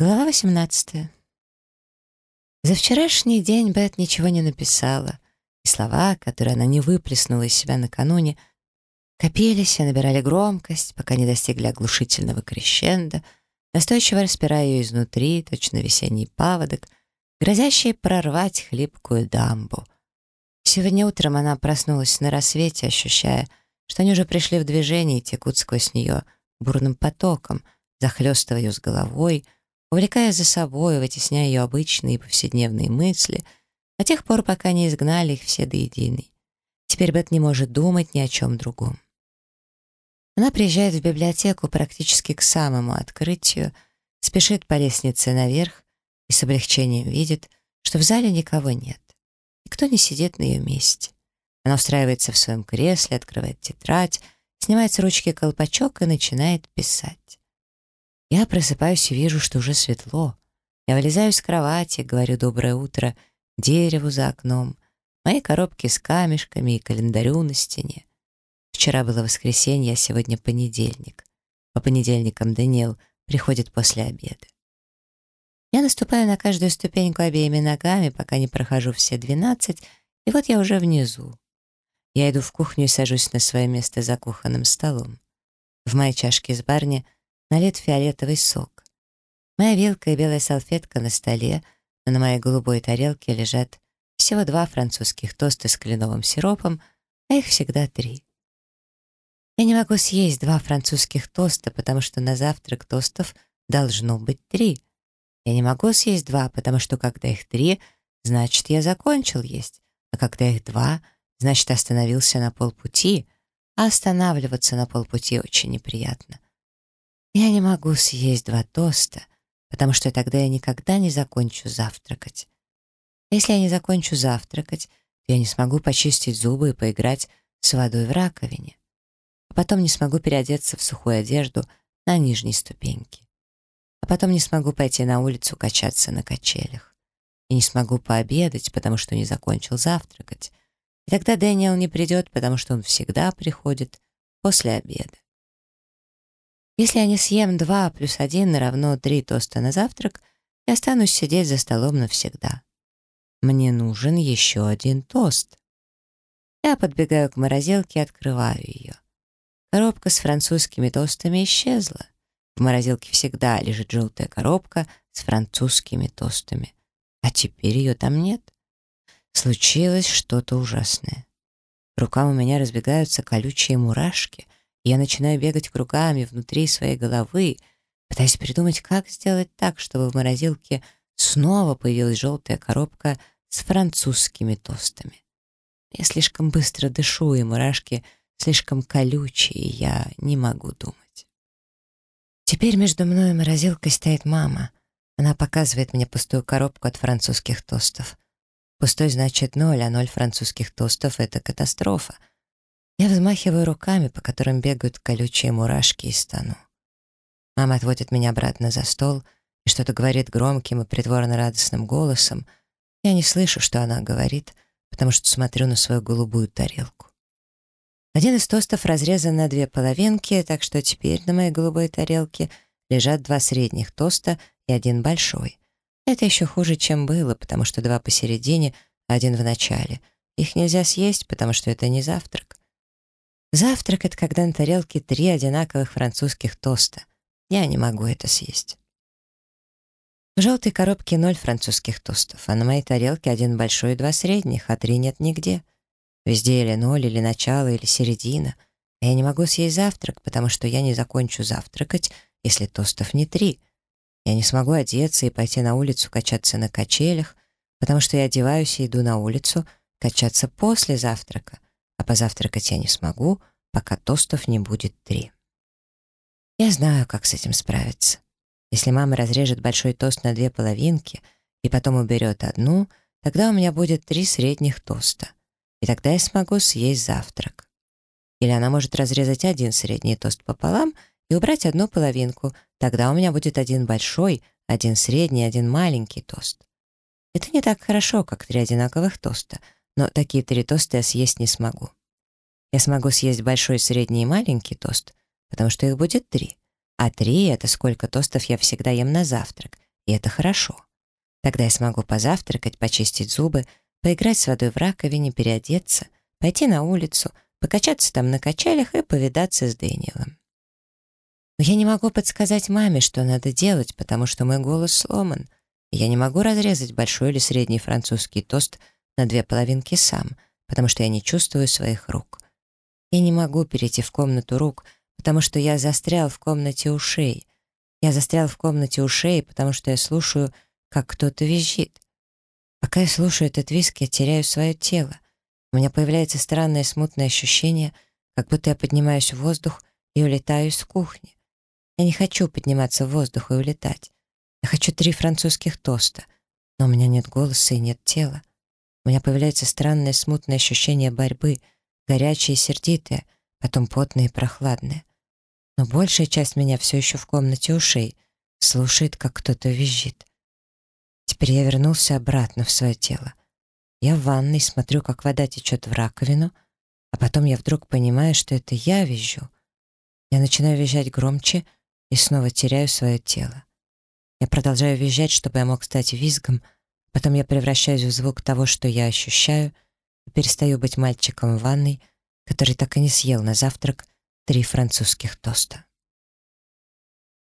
Глава 18. За вчерашний день Бет ничего не написала, и слова, которые она не выплеснула из себя накануне, копились и набирали громкость, пока не достигли оглушительного крещенда, настойчиво распирая ее изнутри, точно весенний паводок, грозящий прорвать хлипкую дамбу. Сегодня утром она проснулась на рассвете, ощущая, что они уже пришли в движение и текут сквозь нее бурным потоком, захлестывая ее с головой — увлекая за собой, вытесняя ее обычные повседневные мысли, до тех пор, пока не изгнали их все до единой. Теперь Бет не может думать ни о чем другом. Она приезжает в библиотеку практически к самому открытию, спешит по лестнице наверх и с облегчением видит, что в зале никого нет. Никто не сидит на ее месте. Она устраивается в своем кресле, открывает тетрадь, снимает с ручки колпачок и начинает писать. Я просыпаюсь и вижу, что уже светло. Я вылезаю с кровати, говорю «доброе утро» дереву за окном, моей коробке с камешками и календарю на стене. Вчера было воскресенье, а сегодня понедельник. По понедельникам Даниэл приходит после обеда. Я наступаю на каждую ступеньку обеими ногами, пока не прохожу все двенадцать, и вот я уже внизу. Я иду в кухню и сажусь на свое место за кухонным столом. В моей чашке из барни — налит фиолетовый сок. Моя вилка и белая салфетка на столе, но на моей голубой тарелке лежат всего два французских тоста с кленовым сиропом, а их всегда три. Я не могу съесть два французских тоста, потому что на завтрак тостов должно быть три. Я не могу съесть два, потому что когда их три, значит, я закончил есть, а когда их два, значит, остановился на полпути, а останавливаться на полпути очень неприятно. Я не могу съесть два тоста, потому что тогда я никогда не закончу завтракать. Если я не закончу завтракать, то я не смогу почистить зубы и поиграть с водой в раковине. А потом не смогу переодеться в сухую одежду на нижней ступеньке. А потом не смогу пойти на улицу качаться на качелях. И не смогу пообедать, потому что не закончил завтракать. И тогда Дэниел не придет, потому что он всегда приходит после обеда. Если я не съем два плюс один равно три тоста на завтрак, я останусь сидеть за столом навсегда. Мне нужен еще один тост. Я подбегаю к морозилке и открываю ее. Коробка с французскими тостами исчезла. В морозилке всегда лежит желтая коробка с французскими тостами. А теперь ее там нет. Случилось что-то ужасное. Рукам у меня разбегаются колючие мурашки — я начинаю бегать кругами внутри своей головы, пытаясь придумать, как сделать так, чтобы в морозилке снова появилась желтая коробка с французскими тостами. Я слишком быстро дышу, и мурашки слишком колючие, и я не могу думать. Теперь между мной и морозилкой стоит мама. Она показывает мне пустую коробку от французских тостов. Пустой значит ноль, а ноль французских тостов — это катастрофа — я взмахиваю руками, по которым бегают колючие мурашки, и стану. Мама отводит меня обратно за стол и что-то говорит громким и притворно-радостным голосом. Я не слышу, что она говорит, потому что смотрю на свою голубую тарелку. Один из тостов разрезан на две половинки, так что теперь на моей голубой тарелке лежат два средних тоста и один большой. Это еще хуже, чем было, потому что два посередине, а один в начале. Их нельзя съесть, потому что это не завтрак. Завтрак — это когда на тарелке три одинаковых французских тоста. Я не могу это съесть. В желтой коробке ноль французских тостов, а на моей тарелке один большой и два средних, а три нет нигде. Везде или ноль, или начало, или середина. А я не могу съесть завтрак, потому что я не закончу завтракать, если тостов не три. Я не смогу одеться и пойти на улицу качаться на качелях, потому что я одеваюсь и иду на улицу качаться после завтрака — а позавтракать я не смогу, пока тостов не будет три. Я знаю, как с этим справиться. Если мама разрежет большой тост на две половинки и потом уберет одну, тогда у меня будет три средних тоста, и тогда я смогу съесть завтрак. Или она может разрезать один средний тост пополам и убрать одну половинку, тогда у меня будет один большой, один средний, один маленький тост. Это не так хорошо, как три одинаковых тоста — но такие три тоста я съесть не смогу. Я смогу съесть большой, средний и маленький тост, потому что их будет три. А три — это сколько тостов я всегда ем на завтрак, и это хорошо. Тогда я смогу позавтракать, почистить зубы, поиграть с водой в раковине, переодеться, пойти на улицу, покачаться там на качелях и повидаться с Дэниелом. Но я не могу подсказать маме, что надо делать, потому что мой голос сломан, и я не могу разрезать большой или средний французский тост на две половинки сам, потому что я не чувствую своих рук. Я не могу перейти в комнату рук, потому что я застрял в комнате ушей. Я застрял в комнате ушей, потому что я слушаю, как кто-то визжит. Пока я слушаю этот визг, я теряю свое тело. У меня появляется странное смутное ощущение, как будто я поднимаюсь в воздух и улетаю из кухни. Я не хочу подниматься в воздух и улетать. Я хочу три французских тоста, но у меня нет голоса и нет тела. У меня появляется странное смутное ощущение борьбы, горячее и сердитое, потом потное и прохладное. Но большая часть меня все еще в комнате ушей, слушает, как кто-то визжит. Теперь я вернулся обратно в свое тело. Я в ванной смотрю, как вода течет в раковину, а потом я вдруг понимаю, что это я визжу. Я начинаю визжать громче и снова теряю свое тело. Я продолжаю визжать, чтобы я мог стать визгом, потом я превращаюсь в звук того, что я ощущаю, и перестаю быть мальчиком в ванной, который так и не съел на завтрак три французских тоста.